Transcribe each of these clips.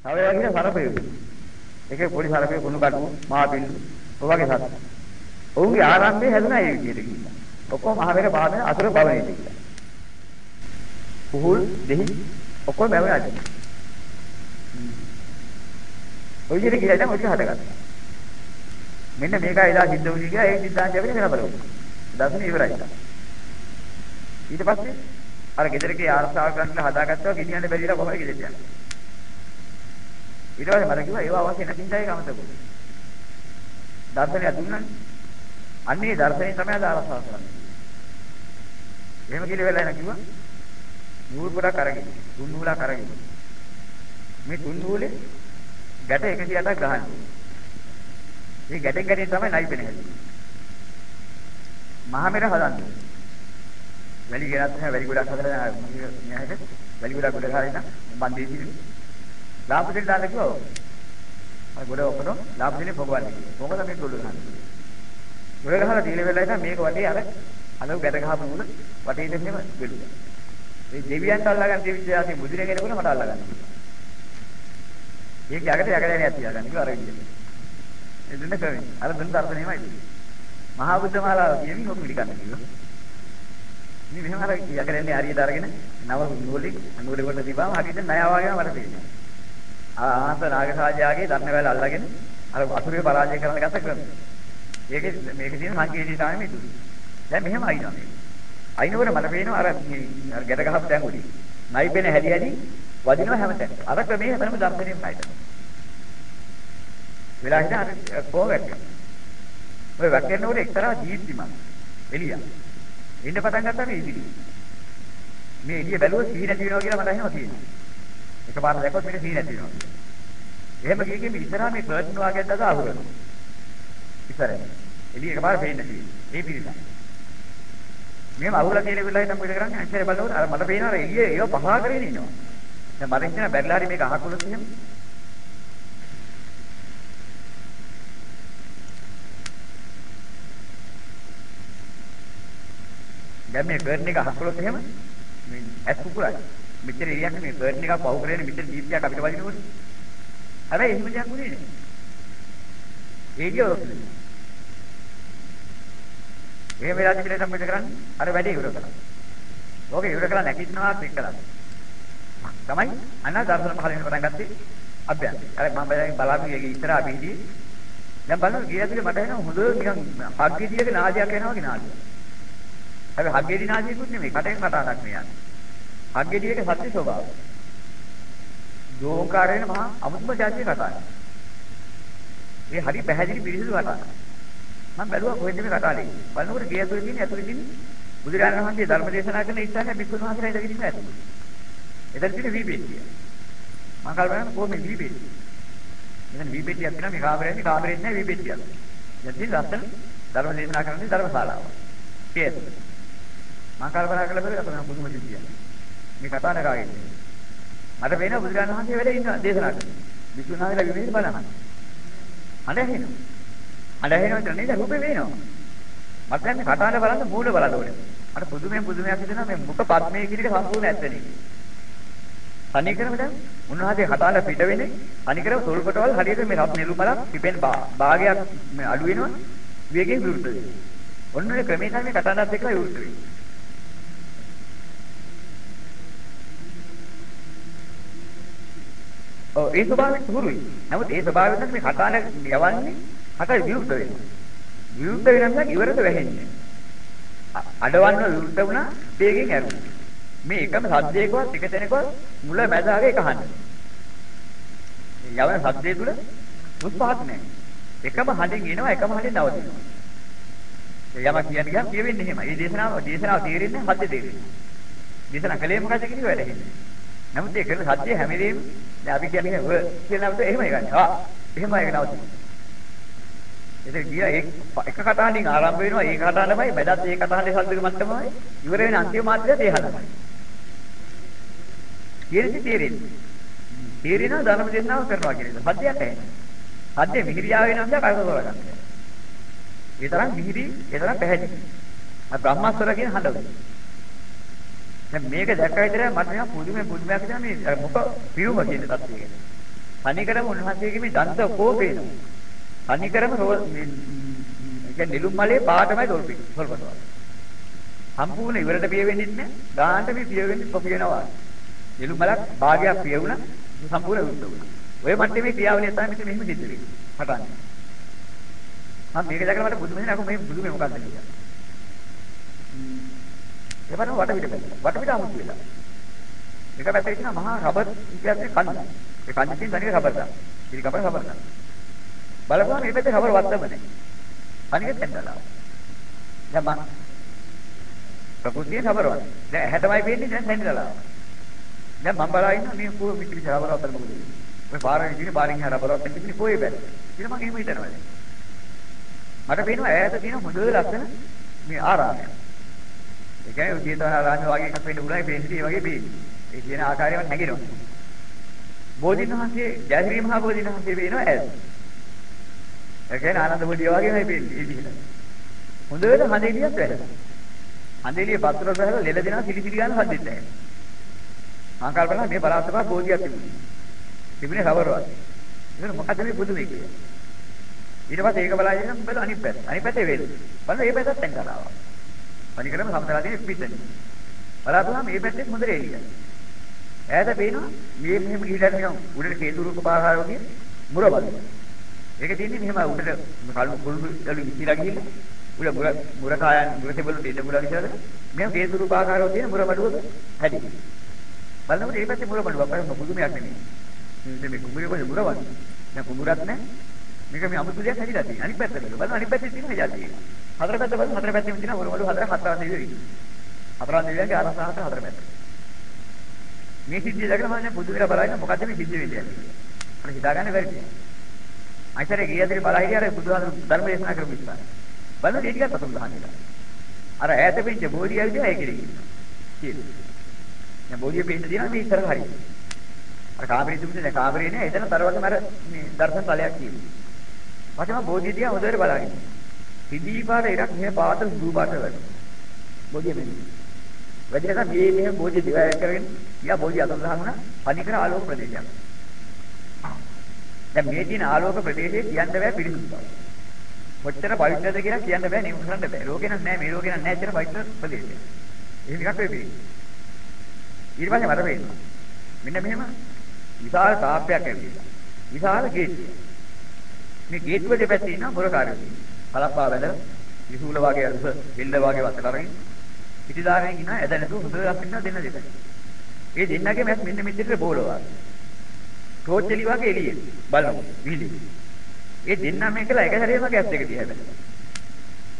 සවයා කියන සරපයෝ. ඒකේ පොඩි සරපයෝ කුණු කටු මාපිල්ලු ඔයගේ සත්තු. ඔවුන්ගේ ආරම්භය හැදුනා ඒ විදිහට කියලා. ඔක්කොම මහවෙර බාධන අතුරු බවනේ කියලා. පුහුල් දෙහි ඔක්කොම බැවුණාද? ඔය විදිහට කියලා දැන් ඔය හදගත්තා. මෙන්න මේකයි එදා සිද්ධ වුණේ කියලා ඒ සිද්ධාන්තය අපිට කරලා බලමු. දර්ශන ඉවරයි. ඊට පස්සේ අර ගෙදරකේ ආරක්ෂාව කරන්න හදාගත්තා ගෙනියන්න බැරිලා කොහොමද ගෙදරට යන්නේ. ඊට පස්සේ මට කිව්වා ඒව අවශ්‍ය නැති නිසා ඒක අමතක වුණා. දර්ශනය දුන්නානේ. අන්නේ දර්ශනය තමයි අද ආරක්ෂා කරන්නේ. එහෙම කියලා වෙලා එන කිව්වා. නූල් පොඩක් අරගෙන තුන් නූලක් අරගෙන මේ තුන් නූලේ ගැට 108ක් ගහන්න. මේ ගැටෙන් ගැටෙන් තමයි නයිපෙන හැදෙන්නේ. මහා මෙර හදන්නේ. වැලි ගෙනත් නැහැ වැලි ගොඩක් හදලා මෙහෙට වැලි ගොඩක් ගොඩ ගහලා ඉන්න මන් දෙන්නේ. ලාපුදෙන් දාන්න කිව්වා. අර ගොඩ ඔක්කොම ලාපුදෙන් පොගවන්නේ. මොකද මේ ගොඩ ගහන්නේ. ගොඩ ගහලා තීල වෙලා ඉතින් මේක වටේ අර අලු ගැට ගහපු මුල වටේ දෙන්නේම වෙලුවා. මේ දෙවියන්ට අල්ලගන්න දෙවිච්ච ආසේ මුදිර කෙනෙකුට මට අල්ලගන්න. ඒක යකට යකට යන්නේ තියාගන්න කිව්වා අර විදිහට. ඒ දුන්න කරේ. අර දුන්න දර්ශනයමයි. මහා බුද්ධ මාලාව කියමින් ඔක පිළිගන්න කිව්වා. මේ මෙහෙම අර යකට යන්නේ හරියට අරගෙන නව නූලේ නූලේ කොට තිබාම හරියට ණය වගේම මට තේරෙනවා. ආහත නාගසාජයාගේ ධර්මවල අල්ලගෙන අර අසුරේ පරාජය කරන්න ගත ක්‍රම. ඒකේ මේකේ තියෙන සංකේතීතාවය මේ දුන්නේ. දැන් මෙහෙම අයිනවා මේක. අයිනකොට මට පේනවා අර අර ගැට ගහපු තැන් උඩින්. නයිපෙන හැදි හැදි වදිනවා හැමතැන. අර ක්‍රමයේ හැමතැනම දර්ශනයෙන් පයිද. වෙලා හිටා අර කොහොමද? ඔය වැක්කෙනකොට එක්තරා දීප්තිමත් එළිය. එන්න පටන් ගත්තා මේ ඉදිරි. මේ එළිය බැලුවොත් සිහි නැති වෙනවා කියලා මට හිතෙනවා තියෙනවා. එකපාරට දැක්කොත් මේක සිහි නැති වෙනවා. එහෙම ගියකින් ඉස්සරහා මේ කර්ටන් වාගේ දැක අහුරනවා. ඉස්සරහ. එළිය එකපාර පේන්නේ නැති. ඒ පිළිසක්. මේව අහුලා කියලා වෙලාවයි නම් මොකද කරන්නේ? අන්තරේ බලනකොට අර මට පේනවා එළිය ඒව පහා කරගෙන ඉන්නවා. දැන් මට හිතෙනවා බැරිලා හරි මේක අහකුලොත් එහෙම. දැන් මේ කර්න් එක අහකුලොත් එහෙම මේ ඇස් කුකුලයි. මෙච්චර එළියක් මේ කර්න් එකක් පහු කරගෙන මෙච්චර දීප්තියක් අපිට වදිනකොට. හැබැයි එහෙම දෙයක් උනේ නෑ. ඒකේ ඔස්සේ. එහෙම වෙලා තිබිලා තමයි කරන්නේ. අර වැඩේ ඉවර කරලා. ඕකේ ඉවර කරලා නැගිටිනවා ක්ලික් කරලා. තමයි අන්න දර්ශන පහල වෙන පටන් ගත්තේ අභ්‍යන්තය. අර මම බයයෙන් බලාගෙන ගියේ ඉස්සරහා බීදී. දැන් බලන්න ගිය ඇතුලේ මට එනවා හොඳ නිකන් හග්ගෙඩියක නාදයක් එනවා වගේ නාදයක්. හැබැයි හග්ගෙඩි නාදයකුත් නෙමෙයි කටෙන් කතාවක් මේ යන්නේ. හග්ගෙඩියක සත්‍ය ස්වභාවය. දෝංකාරයෙන් මහා අමුතුම જાතිය කතාවක්. මේ හරි පැහැදිලි පිළිසිදු කතාවක්. මම බැලුවා කොහෙන්ද මේ කතාවේ. බලනකොට ගේ ඇතුලේ තියෙන ඇතුලේ තියෙන බුදුරජාණන් වහන්සේ ධර්ම දේශනා කරන ඉස්සරහ බික්කුන් වහන්සේලා ඉඳගෙන ඉන්න ඇතුලේ. එතන තියෙන වීපෙට්ටිය. මම කල්පනා කරන කොහොමද වීපෙට්ටිය? මෙතන වීපෙට්ටියක් තියෙනවා මේ කාමරේදී කාමරේත් නැහැ වීපෙට්ටියක්. දැන් තියෙන ලස්සන ධර්ම දේශනා කරන ධර්මශාලාව. ඒක. මම කල්පනා කළා බැලුවා අපේ පුදුම දෙයක්. මේ කතා නගාගෙන. මට වෙන බුදුරජාණන් වහන්සේ වැඩ ඉන්න දේශනා කරනවා. බික්කුන් වහන්සේලා විමෙන්න බලනවා. අඬ ඇහෙනවා. අඬ ඇහෙනවා නේද රූපේ වෙනවා. මට දැන් මේ කතාන බලන්න මූල බලන්න ඕනේ. අර පුදුමයෙන් පුදුමයක් හිතෙනවා මේ මුඛ පද්මයේ කියන එක සම්පූර්ණ ඇත්තනේ. අනිකරම දැන් උන්වහන්සේ කතාල පිට වෙන්නේ අනිකරම තොල් කොටවල් හරියට මේ රත් නෙළු බලක් පිපෙන භාගයක් මේ අඩු වෙනවා වේගයෙන් විරුද්ධ වෙනවා. ඔන්න ඔය ක්‍රමයෙන් තමයි කතානත් එක්ක විරුද්ධ වෙන්නේ. ඔව් ඒ ස්වභාවයෙන් හුරුයි. නමුත් ඒ ස්වභාවයෙන් මේ කතාන යවන්නේ කට විරුද්ධ වෙනවා. විරුද්ධ වෙන නිසා ඉවරද වැහෙන්නේ. අඩවන්න විරුද්ධ වුණා වේගෙන් ඇරුණා. මේ එකම සද්දයකවත් එක තැනකවත් මුල මැද අග එක අහන්න. යවන සද්දේ තුල උත්පාදක නැහැ. එකම හඬින් එනවා එකම හඬින් නවතිනවා. යමක් කියන්නේ ගියාම කියවෙන්නේ එහෙමයි. මේ දේශනාව දේශනාව තේරෙන්නේ හද්ද තේරෙන්නේ. දේශනා කලේ මොකද කියන වැඩෙන්නේ. නමුත් ඒ කරන සත්‍ය හැම වෙලේම දැන් අපි කියන්නේ ඔය කියන අපිට එහෙමයි ගන්න. ආ එහෙමයි ඒක නවතිනවා. ඒක ගියා ඒ එක කතාවෙන් ආරම්භ වෙනවා ඒ කතාව තමයි මැදත් ඒ කතාවේ සද්දක මට්ටමයි ඉවර වෙන අන්තිම මාත්‍රයත් ඒ හදනවා. කියන්නේ තේරෙන්නේ. තේරෙනවා ධර්ම දේශනාව කරනවා කියන එක. සත්‍යයක් ඇහෙනවා. සත්‍ය මිහිරියා වෙනවා නිසා කයක තෝරගන්න. ඒ තරම් මිහිරි ඒ තරම් පැහැදිලි. අර බ්‍රහ්මස්වර කියන හඬ. දැන් මේක දැක්ක විතර මට නිකන් පුදුමේ පුදුමයක් කියන මේ මොක පිරුම කියන තත්ත්වය ගැන. තනිකරම උන්වහන්සේගේ මේ දන්ත ඔක්කොම පේනවා. තනිකරම මේ කියන්නේ නිලුම් මලේ පාටමයි තොල්පි තොල්පතවා. සම්පූර්ණ ඉවරට පිය වෙන්නේ නැහැ. ගානට මේ පිය වෙන්නේ කොපියනවා. නිලුම් මලක් භාගයක් පිය වුණා සම්පූර්ණ වුණා. ඔය මට්ටමේ ක්‍රියාවලිය තමයි මෙතන මෙහෙම සිද්ධ වෙන්නේ. පටන්. මම මේක දැකලා මට බුදුම හිනා මේ බුදුමේ මොකක්ද කියලා. ඒවනම් වටපිට බැලුවා. වටපිට අමුතු වෙලා. එක පැත්තක තියෙන මහා රබර් කියන්නේ කන්ද. ඒ කන්ද තියෙන තනිකර රබර් දාන. ඉතින් කපන රබර් දාන. බලපුවම මේ පැත්තේ රබර් වත්තම නැහැ. අනිකෙත් ඇන්දලා. දැන් මම ප්‍රകൃතියේ රබර් වත්. දැන් 60යි පේන්නේ දැන් ඇන්දලා. දැන් මම බලා ඉන්න මේ කෝ මිත්‍රි රබර් වත්තම මොකද? ඔය පාරේ ඉන්නේ පාරින් හැ රබර් වත්තම ඉන්නේ කොහේ බැල. ඉතින් මම එහෙම හිතනවා දැන්. මට පේනවා ඈත තියෙන හොඳ ලස්සන මේ ආරාමය. ඒ කියන්නේ උදේතනාරාමය වගේ එකක් වෙන්න පුළුවන් පේන්නේ ඒ වගේ පේන්නේ. ඒ කියන ආකාරයෙන් හැගෙනවා. බෝධින් වහන්සේ ජයශ්‍රී මහා බෝධින් වහන්සේ වෙනවා ඈත. ඒ කියන්නේ ආනන්ද බෝධිය වගේමයි පේන්නේ ඒ විදිහට. හොඳට හඳේලියක් වැහෙනවා. හඳේලිය පත්‍ර වැහලා ලෙල දෙනවා සිලි සිලි ගන්න හදෙන්න නැහැ. මම කල්පනා මේ බලාපොරොත්තු බෝධියක් තිබුණේ. තිබුණේ රවරවත්. ඒක මොකද මේ බුදුමේ කියන්නේ. ඊට පස්සේ ඒක බලා ඉන්න බල අනිත් පැත්ත. අනිත් පැත්තේ වේද. බලන්න මේ පැත්තත් දැන් කරාවා. අනිකරම සමතලා තියෙන පිටනේ. බලාපුවාම මේ පැත්තේ හොඳ එළිය. ඈත පේනවා මේ මෙහෙම ගිහිලා නිකන් උඩට කේතු රූප පාහාර වගේ මුර බලන. ඒක තියෙන්නේ මෙහෙම උඩට කළු කුළු ගලු ඉතිලා ගිහිල්ලා උඩ මුර මුර කායන් මුර තෙබළු දෙන්න මුල විසරද මෙහෙම කේතු රූප ආකාරව තියෙන මුර බඩුවක හැදි. බලනකොට මේ පැත්තේ මුර බඩුවක් අර බුදුමයක් නෙමෙයි. මේ කුඹුරේ කොහෙද මුර වන්නේ? දැන් කුඹුරක් නැහැ. මේක මේ අමුතු දෙයක් හැදිලා තියෙනවා. අනිත් පැත්ත බලන්න. බලන්න අනිත් පැත්තේ තියෙන જાතිය. හතර පැත්ත බලන්න හතර පැත්තෙම තියෙන මුර බඩුව හතර හතරක් නෙවෙයි. හතරක් නෙවෙයි ආරසහත හතර පැත්ත. මේ සිද්ධිය දැකලා මම දැන් බුදු විලා බලන්න මොකද්ද මේ සිද්ධිය වෙන්නේ කියලා. අපිට හිතාගන්න බැරි. අයිතරේ ගියදිරි බලා හිටිය අර බුදුහාම ධර්ම දේශනා කරපු ඉස්සර. බලන්න ඒ ටිකත් අතුරු ගහන්න ඉලා. අර ඈත පිට බෝධිය ඇවිදලා ඒකෙ ඉන්නවා. කියලා. දැන් බෝධිය පිට දිනා මේ ඉස්සර හරියි. අර කාමරේ තිබුණේ දැන් කාමරේ නෑ එතන තරවගේ මර මේ දර්ශන තලයක් තියෙනවා. ඊට පස්සේ මම බෝධිය දිහා හොඳට බලාගෙන. සිදී පාට ඉරක් මෙහෙ පාට සුදු පාට වෙනවා. බෝධිය මෙන්නේ. වැඩිලා මේ මෙහෙ බෝධිය දිවය කරගෙන ගියා බෝධිය අතට දාගුණා පණිකර ආලෝක ප්‍රදේශයක්. දැන් මේ තියෙන ආලෝක ප්‍රදේශයේ කියන්න බෑ පිළිසුදු බව. කොච්චර පවිත්‍රද කියලා කියන්න බෑ නෙමු කරන්න බෑ. රෝගේ නම් නෑ මේ රෝගේ නම් නෑ ඇත්තට පවිත්‍ර ප්‍රදේශය. එහෙම එකක් වෙයි. ඊට පස්සේ මට පේනවා. මෙන්න මෙහෙම විශාල තාප්පයක් ඇවිල්ලා. විශාල ගේට්ටුවක්. මේ ගේට්ටුව දෙපැත්තේ ඉන්න මොරකාරයෝ. කලප්පා වැඳලා විසූල වගේ අරුස බෙල්ල වගේ වත්තට අරගෙන පිටිදාරෙන් ඉන්න ඇද නැතුව හොඳට ඉන්න දෙන්න දෙන්න. ඒ දෙන්නගේ මැස් මෙන්න මෙච්චර බෝලවා. ටෝච් එලි වගේ එළියේ බලමු විහිලි. ඒ දෙන්න මේකලා එක හැරේම ගැස් එක දිහා බැලුවා.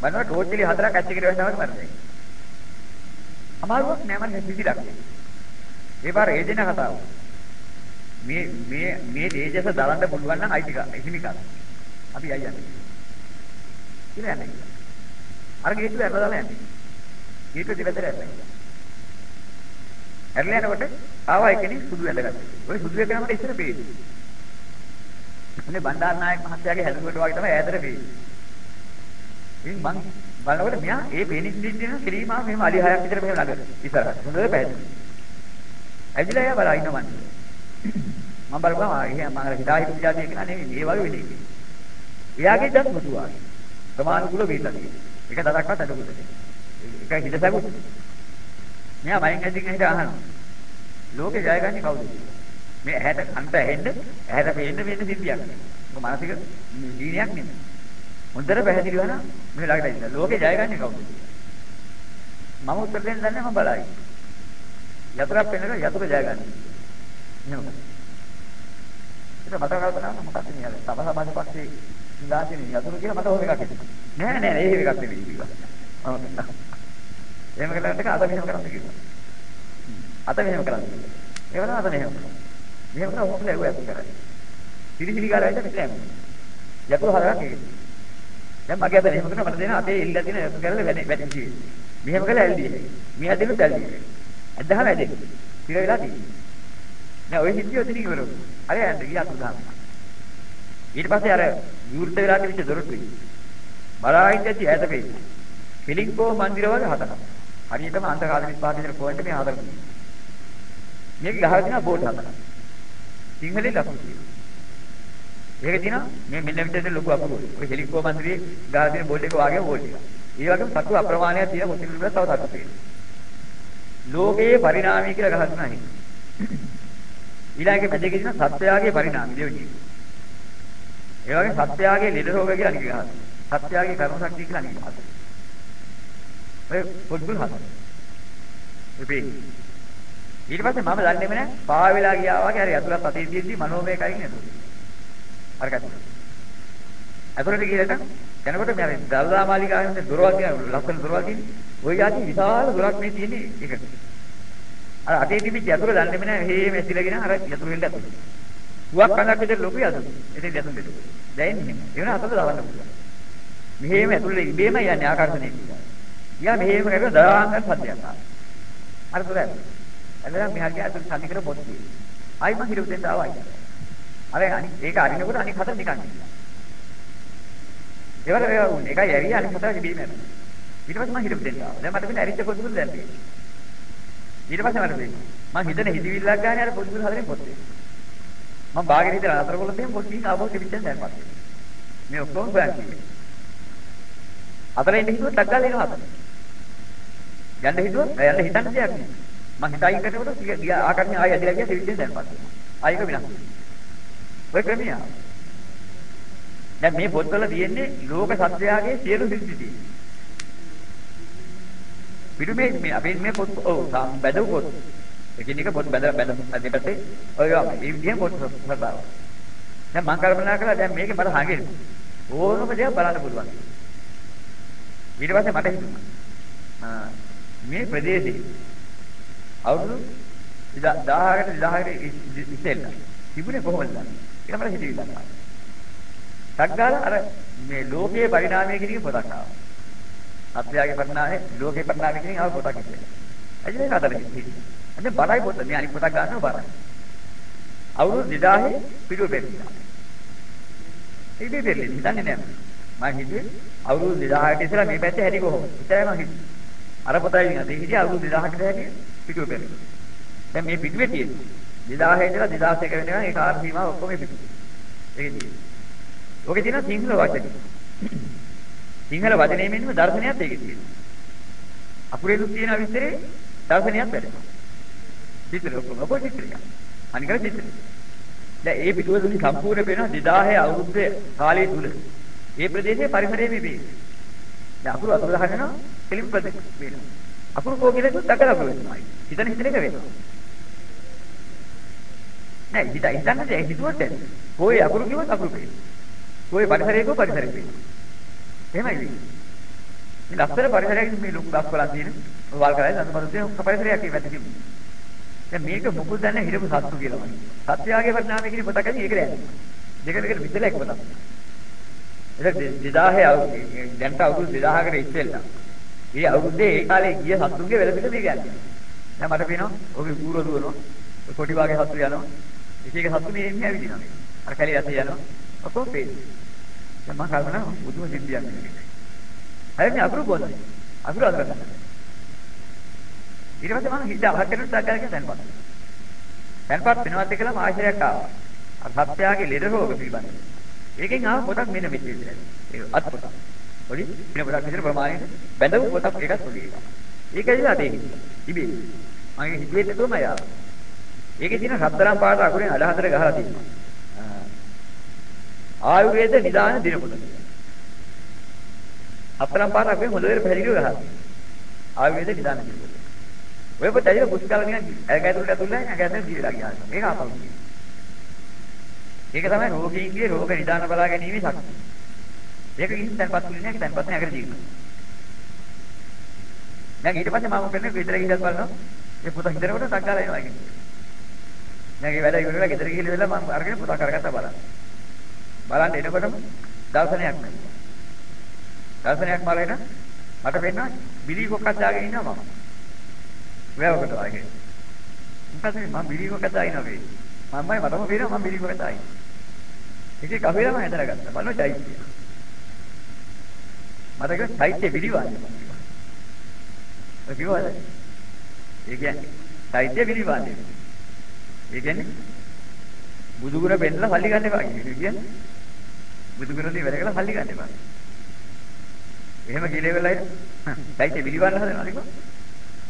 බලනවා ටෝච් එලි හතරක් ඇච් එකට වැටෙනවා මරන්නේ. අමාරුවක් නෑ මම හිතිලක්. ඒ පාර ඒ දෙන්න කතාව. මේ මේ මේ තේජස දරන්න පුළුවන් නම් අයිති ගන්න. හිමිකා. අපි අයියන්නේ. කියලා යන්නේ. අර ගේට්ටුව ඇරලා දාලා යන්නේ. ගේට්ටුව දෙපැත්තට ඇරලා. ඇරලා යනකොට ආවා එකෙනෙක් සුදු ඇඳගත්තා. ওই සුදු එකනම ඉස්සර පේන්නේ. ඉන්නේ බණ්ඩාරනායක මහත්තයාගේ හැදුවට වගේ තමයි ඈතට පේන්නේ. ඉතින් මං බලනකොට මෙයා ඒ පේනින් දින්න ශ්‍රීමා මෙහෙම අලි හයක් විතර මෙහෙම ළඟ ඉස්සරහට. හොඳට පැහැදිලි. ඇවිදලා එයා බලා ඉන්නවා මන්නේ. මම බලපුවා එහෙම මම හිතා හිතපු જાතිය කියලා නෙමෙයි මේ වගේ වෙන්නේ. එයාගේ දත් මුතුවාගේ. ප්‍රමාණිකුල වේලා තියෙනවා. ඒක දඩක්වත් අඩුකුත් නැහැ. ඒක හිතසකුත්. මෙයා මයින් ඇදින් ඇහිට අහනවා. ලෝකේ ජයගන්නේ කවුද මේ ඇහැට කන්ට ඇහෙන්න ඇහැට පේන්න වෙන්න සිද්ධියක්. ඒක මානසික දීනියක් නෙමෙයි. හොඳට පැහැදිලි වුණා මේ ළඟට ඉන්න. ලෝකේ ජයගන්නේ කවුද මම උත්තර දෙන්න දන්නේ මම බලයි. යතුරක් පෙන්නක යතුර ජයගන්නේ. එහෙම. ඒක මට කල්පනා කරන මොකක්ද මේ අර සම සමාජ පක්ෂේ ඉඳාගෙන යතුරු කියලා මට ඕන එකක් හිතුණා. නෑ නෑ නෑ ඒක එකක් නෙමෙයි කිව්වා. එහෙම කළාට අත මෙහෙම කරන්න කිව්වා. අත මෙහෙම කරන්න. ඒ වුණා අත මෙහෙම. මෙහෙම කරා ඕක ලැබුවා ඇත්ත කරන්නේ. පිළිසිලි ගාලා ඉඳ මෙතන. යතුරු හරක් ඒක. දැන් මගේ අත මෙහෙම කරා මට දෙන අතේ එල්ලලා තියෙන යතුරු කරලා වැඩි වැඩි කිව්වේ. මෙහෙම කළා ඇල්දියේ. මෙහා දෙනු ඇල්දියේ. ඇද්දහම ඇදෙන්නේ. ඉර වෙලා තියෙන්නේ. නෑ ඔය හිතිය ඔතන ඉවර වුණා. අර යන්න ගියා තුදාම. ඊට පස්සේ අර විවෘත වෙලා තිබිච්ච දොරටුයි. බලාහින් ඇති ඈත වෙයි. පිළිංකෝ මන්දිර වගේ හතරක්. හරියටම අන්තකාල නිස්පාදිතේ පොයින්ට් මේ හතරක්. මේක ගහලා තියෙනවා බෝඩ් හතරක්. සිංහලෙන් ලකුණු තියෙනවා. ඒක තියෙනවා මේ මෙන්න විදිහට ලොකු අකුරු. ඔය හෙලිකෝ මන්දිරේ ගාලා තියෙන බෝඩ් එක වගේ බෝඩ් එකක්. ඒ වගේම සතු අප්‍රමාණයක් තියෙන මුස්ලිම් වල තව සතු තියෙනවා. ලෝකයේ පරිණාමය කියලා ගහක් නැහැ. ඊළඟට මැදේ කියන සත්‍යයගේ පරිණාමය දෙවෙනි. ඒ වගේ සත්‍යයගේ ලෙඩ රෝග කියලා අනික ගහක්. සත්‍යයගේ කර්ම ශක්තිය කියලා අනික ගහක්. ඔය පොඩ්ඩුල් හත. ඉතින් ඊට පස්සේ මම දන්නේම නැහැ පා වෙලා ගියා වගේ හරි අතුලත් අතේ තියෙද්දි මනෝමය කයින් නේද? අර ගැටුන. අතුලට ගිහලා යනකොට මේ දල්ලා මාලිකාවේ දොරවල් තියෙන ලස්සන දොරවල් තියෙන්නේ. ওই යාදී විශාල දොරක් මේ තියෙන්නේ එකට. අර අතේ තිබිච්ච යතුරු දන්නේම නැහැ හේම ඇසිලාගෙන අර යතුරු වෙන්න ඇතුළේ. පුවක් කනක් විතර ලොකු යතුරු. එතෙන් යතුරු දෙන්න. දැනෙන්නේ නැහැ. ඒ වෙන අතට දාන්න පුළුවන්. මෙහෙම ඇතුළේ ඉබේම යන්නේ ආකර්ෂණය කියලා. යා මෙහෙම කරලා දාන්න සද්දයක් ආවා. අර තුරයි. එතන මෙහා ගියා අතට සම්නි කර පොත් තියෙනවා. ආයි මං හිරුව දෙන්න ආවයි. අර අනික ඒක අරිනකොට අනික හතර නිකන් ඉන්නවා. ඒවල ඒවා උන්නේ. ඒකයි ඇරිය අනික හතර ඉබේම යනවා. ඊට පස්සේ මං හිරුව දෙන්න ආවා. දැන් මට මෙන්න ඇරිච්ච පොදුකුත් දැන් තියෙනවා. ඊට පස්සේ මට තේරෙනවා. මං හිතන හිතවිල්ලක් ගන්න අර පොදුකුත් හතරෙන් පොත් තියෙනවා. මම බාගෙට ඉඳලා අතර කොල්ල තියෙන පොත් කීක ආවෝ තිබිච්චෙන් දැන් පස්සේ. මේ ඔක්කොම හොයන්නේ. අතර ඉන්න හිතුව ටක් ගාලා එනවා අතට. යන්න හිතුව යන්න හිතන්න දෙයක් නෑ. මං හිතයි කරනකොට ගියා ආකර්ණ්‍ය ආයෙ ඇදලා ගියා තිබිච්චෙන් දැන් පස්සේ. ආයෙක විනාශ. ඔය ක්‍රමිය. දැන් මේ පොත්වල තියෙන්නේ ලෝක සත්‍යයගේ සියලු සිද්ධි තියෙන්නේ. පිටුමේ මේ අපේ මේ පොත් ඔව් බැදු පොත්. එකින් එක පොත් බැද බැද දෙපැත්තේ ඔය මේ විදිහේ පොත් සබාව. දැන් මම කල්පනා කළා දැන් මේකේ මට හංගෙන්න. ඕනම දෙයක් බලන්න පුළුවන්. ඊට පස්සේ මට හිතුණා මේ ප්‍රදේශේ අවුරුදු 1000කට 2000කට ඉස්සෙල්ලා තිබුණේ කොහොමද? ඒක මට හිතෙවිලා ගන්නවා. සක්ගාල අර මේ ලෝකයේ පරිණාමය කියන පොතක් ආවා. සත්‍යයේ පරිණාමය ලෝකයේ පරිණාමය කියන ආව පොතක් කියලා. ඇයි ඒක අතර හිටියේ? අද බරයි පොත. මේ අනිත් පොතක් ගන්නවා බරයි. අවුරුදු 2000 පිටු පෙරලා. ඒක දෙන්නේ හිතන්නේ නැහැ. මම හිතුවේ අවුරුදු 2000කට ඉස්සෙල්ලා මේ පැත්තේ හැටි කොහොමද? ඉතින් මම හිතුවේ. අර පොතයි විනා. ඒ හිටියේ අවුරුදු 2000කට හැටි පිටු පෙරලා. දැන් මේ පිටුවේ තියෙන්නේ 2000 ඉඳලා 2001 වෙනකන් ඒ කාර්ය සීමාව ඔක්කොම පිටුවේ. ඒක තියෙන්නේ. ඔකේ තියෙන සිංහල වචනේ. සිංහල වචනේ මෙන්නම දර්ශනයත් ඒකේ තියෙනවා. අපුරේලුත් තියෙන විස්තරේ දර්ශනයත් වැඩෙනවා. චිත්‍ර ඔක්කොම ඔබ චිත්‍රය. අනිකර චිත්‍රය. දැන් ඒ පිටුව තුලින් සම්පූර්ණ වෙනවා 2000 අවුරුද්දේ කාලය තුල. ඒ ප්‍රදේශයේ පරිසරයේ මේ දැන් අකුරු අතුරු දහනවා පිළිම් ප්‍රදේශ වෙනවා. අකුරු කෝකිලෙත් දකලා වෙනවා. හිතන හිතන එක වෙනවා. නෑ හිත හිතන්නේ හිතුවට කොයි අකුරු කිව්වොත් අකුරු පේනවා. කොයි පරිසරයක පරිසරයක පේනවා. එහෙමයි වෙන්නේ. මේ ලස්සන පරිසරයක මේ ලොකු ගස් වලක් තියෙන වල් කරලා සම්පූර්ණ පරිසරයක් ඉවත් තිබුණා. දැන් මේක මොකද දැන හිරපු සත්තු කියලා වගේ. සත්‍යයගේ පරිණාමය කියන පොතක් ඇති ඒක දැන්. දෙක දෙකට විදලා එක පොතක්. ඒක 2000 අවුරුදු දැන්ට අවුරුදු 2000කට ඉස්සෙල්ලා. මේ අවුරුද්දේ ඒ කාලේ ගිය සත්තුන්ගේ වෙලපිට මේක යන්නේ. දැන් මට පේනවා ඔගේ කූර දුවනවා. කොටි වාගේ සත්තු යනවා. එක එක සත්තු මේ එන්නේ ඇවිදිනවා. අර කැලේ රස යනවා. ඔක්කොම පේනවා. දැන් මම කල්පනා බුදුම සිද්ධියක් නෙමෙයි. හරි මේ අකුරු පොතයි. අකුරු අදලා ගන්න. ඊට පස්සේ මම හිත අහකට දාගන්න දැන්පත්. දැන්පත් වෙනවත් කියලා මාශ්‍රයක් ආවා. අර සත්‍යයේ ලෙඩ රෝග පිළිබඳව. ඒකෙන් ආව පොතක් මෙන්න මෙච්චර විතරයි. ඒක අත් පොතක්. පොඩි පින පොතක් විතර ප්‍රමාණයට බැඳපු පොතක් එකක් පොඩි එකක්. ඒකයි අතේ ඉබේ. මගේ හිතුවේ නැතුවම ආවා. ඒකේ තියෙන රත්තරන් පාට අකුරෙන් අඩ හතර ගහලා තියෙනවා. ආයුර්වේද නිදාන දිනපොත. රත්තරන් පාට අකුරෙන් හොඳට පැහැදිලිව ගහලා. ආයුර්වේද නිදාන දිනපොත. ඔය පොත ඇවිල්ලා පුස්තකාල නිකන් ඇගැතුලට ඇතුල්ලා ඇගැතුලට දීලා ගියා. මේක අපහු. ඒක තමයි රෝගීන්ගේ රෝග නිදාන බලා ගැනීමේ ශක්තිය. ඒක කිසි තැන්පත් වෙන්නේ නැහැ. තැන්පත් නැහැ අකට ජීවිතේ. දැන් ඊට පස්සේ මම කරන්නේ ගෙදර ගිහිල්ලා බලනවා. මේ පොත හිතනකොට ටක් ගාලා එනවා කියන්නේ. දැන් ඒ වැඩ ඉවර වෙලා ගෙදර ගිහිල්ලා වෙලා මම අරගෙන පොත කරගත්තා බලන්න. බලන්න එනකොටම දර්ශනයක් නැහැ. දර්ශනයක් බලගෙන මට පෙන්නවා බිලි කොක්කක් දාගෙන ඉන්නවා මම. වැවකට වගේ. මොකද මම බිලි කොක්කක් දාගෙන ඉනවා. මමයි මටම පේනවා මම බිලි කොක්කක් දාගෙන. ඒකේ කපේලා මම හදලා බලනවා චෛත්‍යය. මට කිව්වා චෛත්‍ය පිළිවාන්නේ. ඔය කිව්වද? ඒ කියන්නේ චෛත්‍ය පිළිවාන්නේ. ඒ කියන්නේ බුදු ගුණ පෙන්නලා සල්ලි ගන්න එපා කියන්නේ. බුදු ගුණ දිවර කියලා සල්ලි ගන්න එපා. එහෙම කියලා වෙලයි සයිතේ විලිවන්න හදනවා නේද?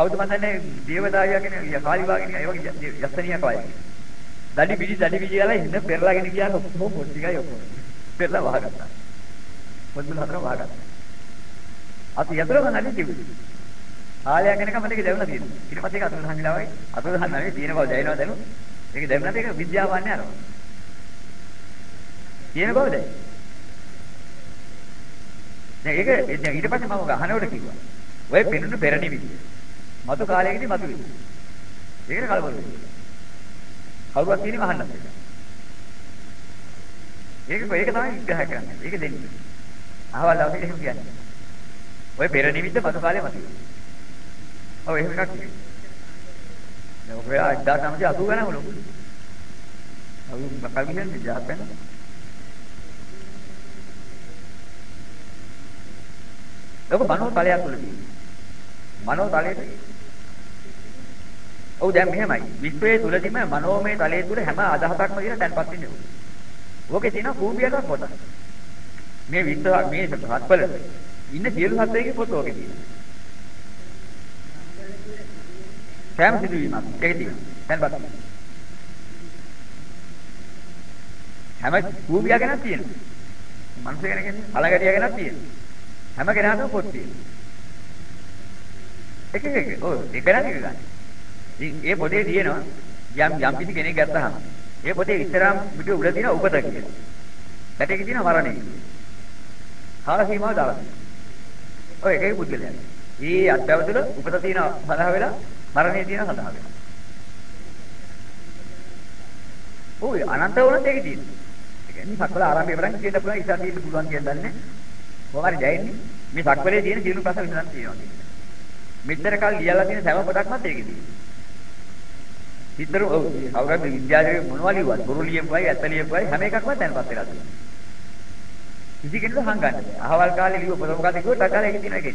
කවුද මන්දන්නේ දේවදායියා කියන කාලිවාගෙන ඒ වගේ යස්සනියක් වගේ. දඩි පිළි දඩි පිළි කියලා ඉන්න පෙරලාගෙන ගියාම ඔක්කොම පොඩි ටිකයි ඔක්කොම. පෙරලා වහගත්තා. පොඩ්ඩක් හතර වහගත්තා. අපි යතර ගන්නදී තිබුණේ. ආලයක් වෙනකම් මට ඒක දැවුණා තියෙනවා. ඊට පස්සේ ඒක අතුරු දහන් වෙලාවයි අතුරු දහන් නැවේ තියෙන බව දැනෙනවා දැනු. ඒක දැවුණාට ඒක විද්‍යාවන්නේ අරනවා. තියෙන බව දැයි. දැන් ඒක දැන් ඊට පස්සේ මම ගහනකොට කිව්වා. ඔය පෙනුන පෙරණි විදිය. මතු කාලයකදී මතු වෙන්නේ. ඒකට කලබල වෙන්නේ. කවුරුත් තියෙනව අහන්නත් ඒක. ඒක ඒක තමයි විග්‍රහ කරන්නේ. ඒක දෙන්නේ. අහවල් දවසේ එහෙම කියන්නේ. ඔය පෙර නිමිත්ත මතු කාලේ මතු වෙනවා. ඔව් එහෙම එකක් තියෙනවා. දැන් ඔය 1980 ගණන් වල. ඔව් මකල් කියන්නේ ජාපන්. ඔබ මනෝ තලයක් තුල තියෙනවා. මනෝ තලයේ ඔව් දැන් මෙහෙමයි. විශ්වයේ තුලදීම මනෝමය තලයේ තුල හැම අදහසක්ම දින තැන්පත් වෙන්නේ. ඕකේ තියෙන කූඹියක් පොත. මේ විශ්ව මේ හත්වල ඉන්න සියලු සත්වයන්ගේ පොත ඕකේ තියෙනවා. සෑම සිදුවීමක් ඒකේ තියෙනවා. තැන්පත්. හැම කූඹියක් ගැනක් තියෙනවා. මනුස්ස කෙනෙක් කියන්නේ අලගඩිය ගැනක් තියෙනවා. හැම කෙනාටම පොත් තියෙනවා. එක එක ඔව් එක නම් එක ගන්න. ඒ පොතේ තියෙනවා යම් යම් කිසි කෙනෙක් ගත්තාම ඒ පොතේ ඉස්සරහම පිටු උඩ තියෙන උපත කියලා. පැටේක තියෙන මරණය. කාල සීමාව දාලා. ඔය එකේ පුද්ගලයන්. ඊ අත්‍යව තුළ උපත තියෙන සඳහා වෙලා මරණය තියෙන සඳහා වෙලා. ඔය අනන්ත වුණත් ඒකේ තියෙනවා. ඒ කියන්නේ සක්වල ආරම්භය වරන් කියන්න පුළුවන් ඉස්සර තියෙන්න පුළුවන් කියන දන්නේ. කොහොමද ජයන්නේ? මේ සක්වලේ තියෙන සියලු ප්‍රශ්න විසඳන්න තියෙනවා. මෙච්චර කල් ලියලා තියෙන සෑම පොතක්මත් ඒකේ තියෙනවා. හිතර කවුරුත් විද්‍යාලයේ මොනවා ලියුවත් බොරු ලියපුවයි ඇත්ත ලියපුවයි හැම එකක්ම දැන්පත් වෙලා තියෙනවා. කිසි කෙනෙකුට හංගන්න බෑ. අහවල් කාලේ ලියුව පොත මොකද කිව්වොත් අකාලේ ඒකේ තියෙන එකේ.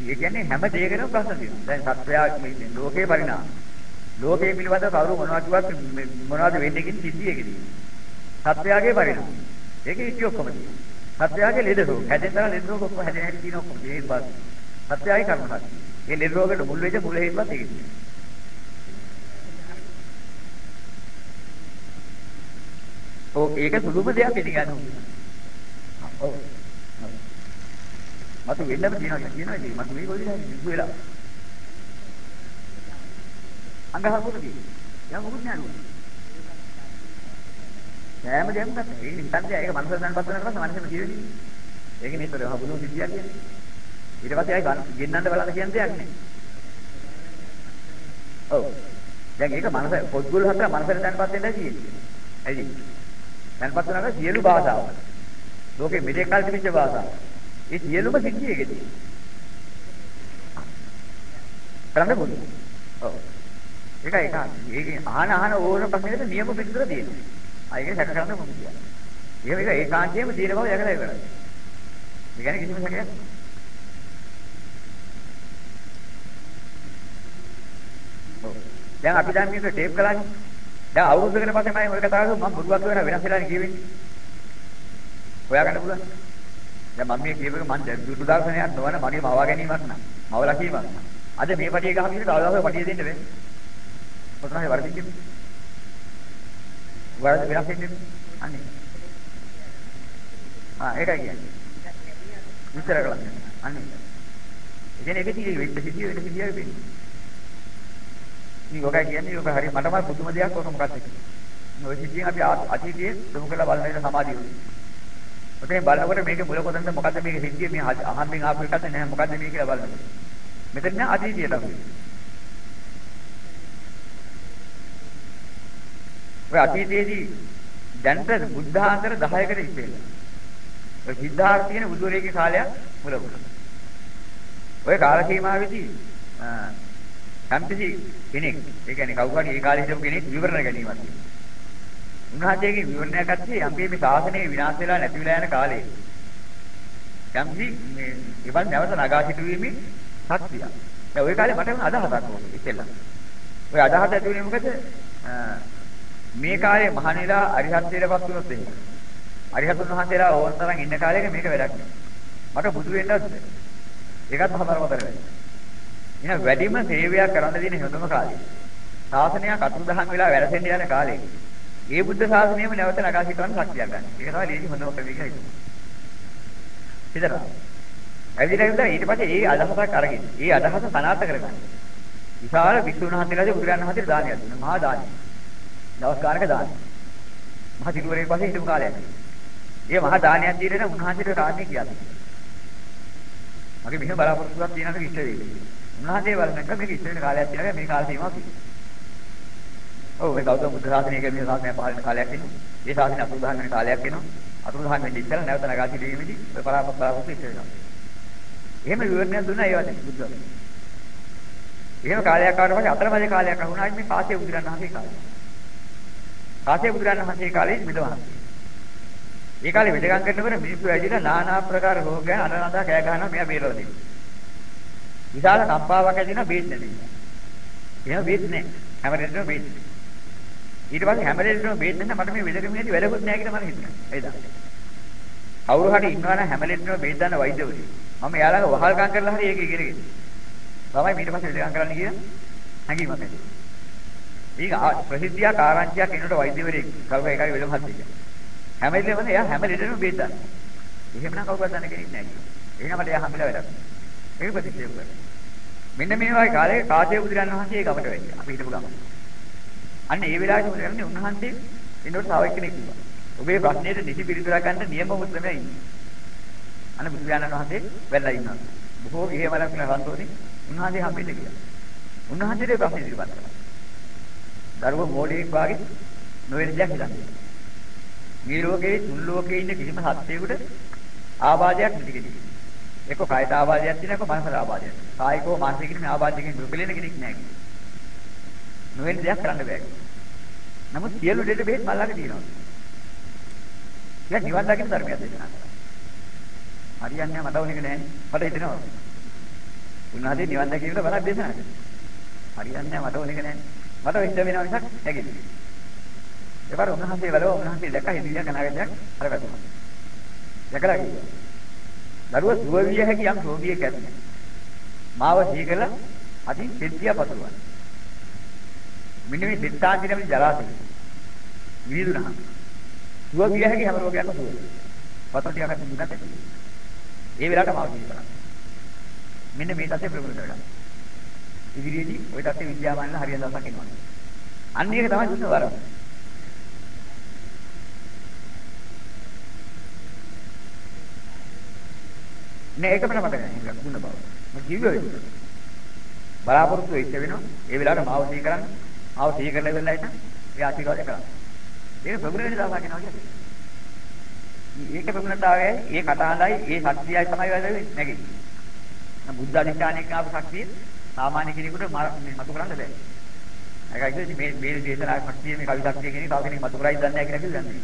ඒ කියන්නේ හැම දෙයකටම ප්‍රශ්න තියෙනවා. දැන් සත්‍යයා මේ ලෝකේ පරිණාම. ලෝකේ පිළිබඳව කවුරු මොනවා කිව්වත් මොනවද වෙන්නේ කියන සිද්ධිය ඒකේ තියෙනවා. සත්‍යයාගේ පරිණාම. ඒකේ ඉති ඔක්කොම තියෙනවා. සත්‍යයාගේ ලෙඩ රෝග. හැදෙන තරම් ලෙඩ රෝග ඔක්කොම හැදෙන හැටි තියෙන ඔක්කොම ඒ බස්. සත්‍යයයි කර්මහත්. මේ ලෙඩ රෝගයට මුල් වෙච්ච මුල හේතුවත් ඒකේ තියෙනවා. ඔව් ඒක සුළුම දෙයක් පිළිගන්න ඕනේ. ඔව්. මතු වෙන්නම තියනවා කියනවා ඉතින් මතු මේ කොයිද නිකු වෙලා. අංගහමුදදී. යා මොකද නෑ සෑම දෙයක්ම ගත්තා. ඒක හිතන්නේ ඒක මනස දැනපත් වෙනකොට මනසෙම ජීවෙන්නේ. ඒක නේද ඔය හබුණු සිද්ධියක් කියන්නේ. ඊට පස්සේ ආයි ගෙන්නන්න බලන්න කියන දෙයක් නෑ. ඔව්. දැන් ඒක මනස පොත්ගුල් හතර මනසට දැනපත් වෙන්නයි තියෙන්නේ. ඇයි? දැන්පත් වෙනවා සියලු භාෂාව. ලෝකෙ මෙතෙක් කල් තිබිච්ච භාෂාව. ඒ සියලුම සිද්ධිය එකේ තියෙනවා. කරන්න මොකද? ඔව්. ඒක ඒක ඒකේ අහන අහන ඕන ප්‍රශ්නෙකට නියම පිටතර තියෙනවා. ආ ඒක සැක කරන්න මොකද කියන්නේ? එහෙම ඒක ඒකාන්තයෙන්ම තියෙන බව යකලා ඉවරයි. ඒ කියන්නේ කිසිම සැකයක් ඔව්. දැන් අපි දැන් මේක ටේප් කළානේ. දැන් අවුරුද්දකට පස්සේ මම ඔය කතාව මම බොරුවක් කියනවා වෙනස් වෙලානේ කියවෙන්නේ. හොයාගන්න පුළුවන්. දැන් මම මේ කියපේක මම දුරු දර්ශනයක් නොවන මගේ මවා ගැනීමක් නා. මවලා කීමක් නා. අද මේ පටිය ගහම ඉන්නේ තවදාසෙ පටිය දෙන්න බෑ. කොතනයි වරදින්නේ? වරද වෙනස් වෙන්නේ අනේ. ආ ඒකයි කියන්නේ. විතර කළා. අනේ. ඉතින් ඒක තියෙන්නේ වෙච්ච සිද්ධිය වෙන සිද්ධියක් වෙන්නේ. මේ ඔකයි කියන්නේ ඔක හරි මටම පුදුම දෙයක් ඔක මොකක්ද කියන්නේ. ඔය සිද්ධියෙන් අපි අතීතයේ දුමු කළ බලන එක සමාධිය වුණා. ඔතෙන් බලනකොට මේකේ මුල කොතනද මොකද්ද මේක සිද්ධිය මේ අහම්බෙන් ආපු එකක්ද නැහැ මොකද්ද මේ කියලා බලනකොට. මෙතන නෑ අතීතය තමයි. ඔය අතීතයේදී දැන්ට බුද්ධාන්තර 10කට ඉස්සෙල්ලා. ඔය සිද්ධාර්ථ කියන බුදුරේගේ කාලයක් මුල වුණා. ඔය කාල සීමාවෙදී යම්කිසි කෙනෙක් ඒ කියන්නේ කවුරු හරි ඒ කාලේ හිටපු කෙනෙක් විවරණ ගැනීමක් තියෙනවා. උන්වහන්සේගේ විවරණයක් ගත්තේ යම්පේ මේ ශාසනය විනාශ වෙලා නැති වෙලා යන කාලේ. යම්කි මේ ඉවන් නැවත නගා සිටුවීමේ ශක්තිය. දැන් ওই කාලේ මට වුණ අදහසක් ඕක ඉතින්ලා. ওই අදහස ඇති වුණේ මොකද? මේ කාලේ මහණෙලා අරිහත්ත්වයටපත් වුණොත් එහෙම. අරිහතුන් වහන්සේලා ඕන තරම් ඉන්න කාලයක මේක වැඩක් නෑ. මට බුදු වෙන්නත් බැහැ. ඒකත් මහබරපතල වැඩක්. එහෙනම් වැඩිම සේවයක් කරන්න දෙන හොඳම කාලේ. ශාසනයක් අතුරුදහන් වෙලා වැඩසෙන්න යන කාලේ. ඒ බුද්ධ ශාසනයම නැවත නගා සිටවන්න ශක්තියක් ගන්න. ඒක තමයි ලේසි හොඳම ක්‍රමය කියලා හිතනවා. හිතලා. ඇවිදලා ඉඳලා ඊට පස්සේ ඒ අදහසක් අරගෙන ඒ අදහස සනාථ කරගන්න. විශාල විසුණු හන්දලාදී බුදුරජාණන් වහන්සේට දානයක් දුන්නා. මහා දානයක්. දවස් ගානක දානයක්. මහා සිටුවරේ පස්සේ හිටපු කාලයක්. ඒ මහා දානයක් දීලා නම් උන්වහන්සේට රාජ්‍ය කියන්නේ. මගේ මෙහෙම බලාපොරොත්තුවක් තියෙනවද ඉෂ්ට වෙයි. උන්වහන්සේ බලනක මේක ඉෂ්ට වෙන කාලයක් තියෙනවා මේ කාල සීමාවක් තියෙනවා. ඔව් මේ ගෞතම බුද්ධ ශාසනය කියන්නේ ශාසනය පහළ වෙන කාලයක් වෙනවා. ඒ ශාසනය අතුරුදහන් වෙන කාලයක් වෙනවා. අතුරුදහන් වෙන්නේ ඉස්සෙල්ලා නැවත නගා සිටීමේදී ඔය පරාපත් බලාපොරොත්තු ඉෂ්ට වෙනවා. එහෙම විවරණයක් දුන්නා ඒ වගේ බුද්ධ එහෙම කාලයක් ආවට පස්සේ අතරමැද කාලයක් අහුණා මේ කාසිය බුදුරණන් වහන්සේ කාලේ. කාසිය බුදුරණන් වහන්සේ කාලේ මිදවහන්සේ. ඒ කාලේ වෙදගම් කරනකොට මිනිස්සු ඇවිදලා নানা ආකාර රෝග ගැන අනනදා කෑ ගහනවා මෙයා බේරලා දෙනවා. විශාල කම්පාවක් ඇතිවෙනවා බේත් නැති. එහෙම බේත් නැහැ. හැම දෙයකම බේත්. ඊට පස්සේ හැම දෙයකම බේත් නැත්නම් මට මේ වෙදකමේදී වැඩකුත් නැහැ කියලා මම හිතනවා. එයිද? කවුරු හරි ඉන්නවා නම් හැම දෙයකම බේත් දාන වෛද්‍යවරු. මම එයාලගේ වහල්කම් කරලා හරි ඒක ඉගෙනගෙන. තමයි ඊට පස්සේ වෙදකම් කරන්න කියන හැඟීමක් ඇති. ඊග ප්‍රසිද්ධියක් ආරංචියක් එනකොට වෛද්‍යවරයෙක් කල්ප එකයි වෙලමහත් කියන්නේ. හැම වෙලේම එයා හැම ලෙඩෙම බේත් ගන්නවා. එහෙම නම් කවුරුත් දන්න කෙනෙක් නැහැ කියනවා. එහෙනම් මට එයා හම්බෙලා වැඩක්. ඒක ප්‍රතික්ෂේප කරනවා. මෙන්න මේ වගේ කාලේ කාසිය බුදුරන් වහන්සේ ගමට වැඩි. අපි හිටපු ගම. අන්න ඒ වෙලාවේ මොකද කරන්නේ උන්වහන්සේ එනකොට තව එක්කෙනෙක් කිව්වා. ඔබේ ප්‍රශ්නෙට නිසි පිළිතුරක් ගන්න නියම උත්තරමයි ඉන්නේ. අන්න බුදුරජාණන් වහන්සේ වෙලා ඉන්නවා. බොහෝ ගිහේමලක් වෙන රන්තෝනේ උන්වහන්සේ හම්බෙන්න කියලා. උන්වහන්සේට ප්‍රශ්න ඉදිරිපත් කළා. දරුවෝ මෝඩෙක් වාගේ නොවන දෙයක් හිතන්නේ. මේ ලෝකේ තුන් ලෝකේ ඉන්න කිසිම සත්‍යයකට ආබාධයක් නැති කෙනෙක්. එක්ක කායික ආබාධයක් තියෙනවා එක්ක මානසික ආබාධයක්. කායිකව මානසික කියන ආබාධයකින් දුර්බලෙන කෙනෙක් නැහැ කියන්නේ. නොවෙන දෙයක් කරන්න බෑ. නමුත් සියලු දෙයට බෙහෙත් මල්ලක තියෙනවා. දැන් නිවන් දකින්න ධර්මයක් දේශනා කරා. හරියන්නේ මට ඕනෙක නෑ. මට හිතෙනවා. උන්වහන්සේ නිවන් දකින්න බලක් දේශනා කරා. හරියන්නේ මට ඕනෙක නෑ. මට හිත වෙනවා මිසක් නැගෙන්නේ. ඒවර උන්වහන්සේ වලව උන්වහන්සේ දැක්ක හිදියක් අනාගතයක් අර වැටුණා. දැකලා කිව්වා. දරුව සුව විය හැකි යම් රෝගියෙක් ඇත. මාව සීකල අදින් සිද්ධිය පතුරවන්න. මෙන්න මේ සිතාන්තිරම ජලාශය. විදුණා. සුව විය හැකි හැම රෝගයක්ම සුව. පතර ටිකක් දුන්නත් ඒ වෙලාවට මාව සීකල. මෙන්න මේ තත්ත්වය ප්‍රගුණ කරගන්න. ඉදිරියේදී ওই තත්ත්වය විද්‍යාමානලා හරියට දවසක් එනවා. අන්න ඒක තමයි දුන්න වරම. නෑ ඒක මට මතක නෑ ඒක දුන්න බව. මම කිව්වේ ඒක. බලාපොරොත්තු වෙච්ච වෙනවා. ඒ වෙලාවට මාව සිහි කරන්න. මාව සිහි කරලා ඉවරලා ඉන්න. ඒ ආශිර්වාද කරන්න. ඒක ප්‍රගුණ වෙන දවසක් එනවා කියන්නේ. ඒක ප්‍රගුණතාවයයි, ඒ කතාඳයි, ඒ ශක්තියයි තමයි වැඩේ නැගෙන්නේ. බුද්ධ අධිෂ්ඨානයෙන් ආපු ශක්තිය සාමාන්‍ය කෙනෙකුට මතු කරන්න බෑ. ඒකයි කියන්නේ මේ මේ දේශනා ශක්තිය මේ කවි ශක්තිය කියන තව කෙනෙක් මතු කරයි දන්නේ නැහැ කියලා කියන්නේ.